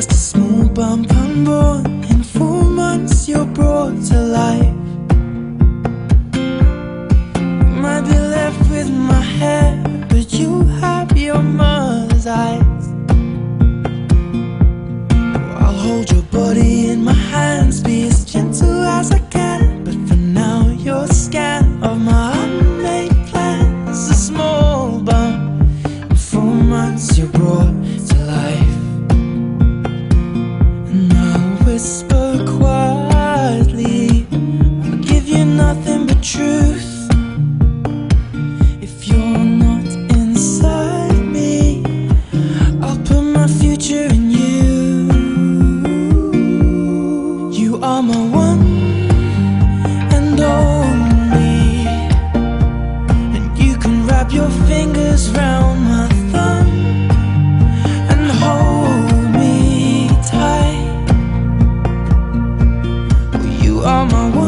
just a small bump unborn. In four months, you're brought to life. You might be left with my hair, but you have your mother's eyes. I'll hold your body in my truth. If you're not inside me, I'll put my future in you. You are my one and only. And you can wrap your fingers round my thumb and hold me tight. You are my one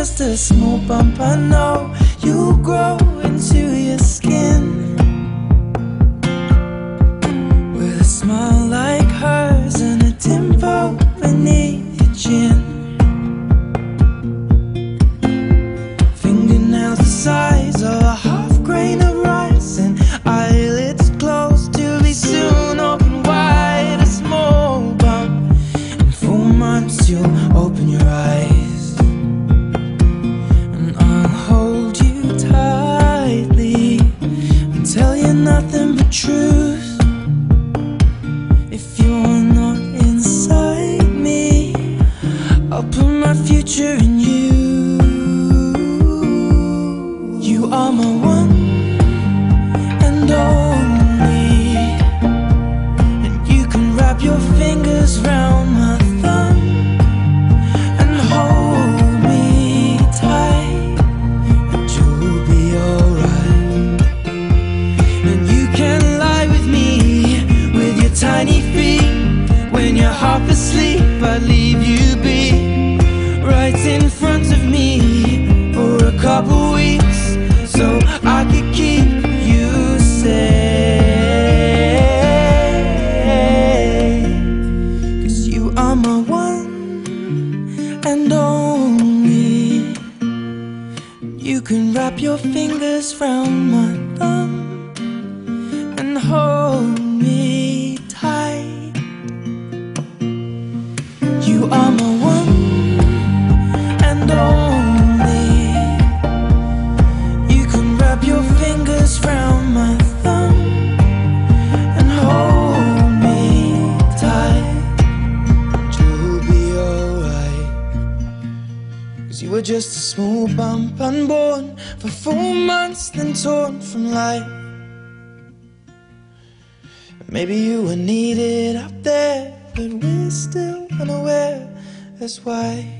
just a small bump, I know. You'll grow into your skin with a smile like hers and a dimple beneath your chin. Fingernails the size of a half grain of rice and eyelids closed to be soon open wide. A small bump. Four months you'll asleep. I'd leave you be right in front of me for a couple weeks so I could keep you safe. Cause you are my one and only. You can wrap your fingers round my thumb and hold Cause you were just a small bump unborn for four months, then torn from life. Maybe you were needed up there, but we're still unaware. That's why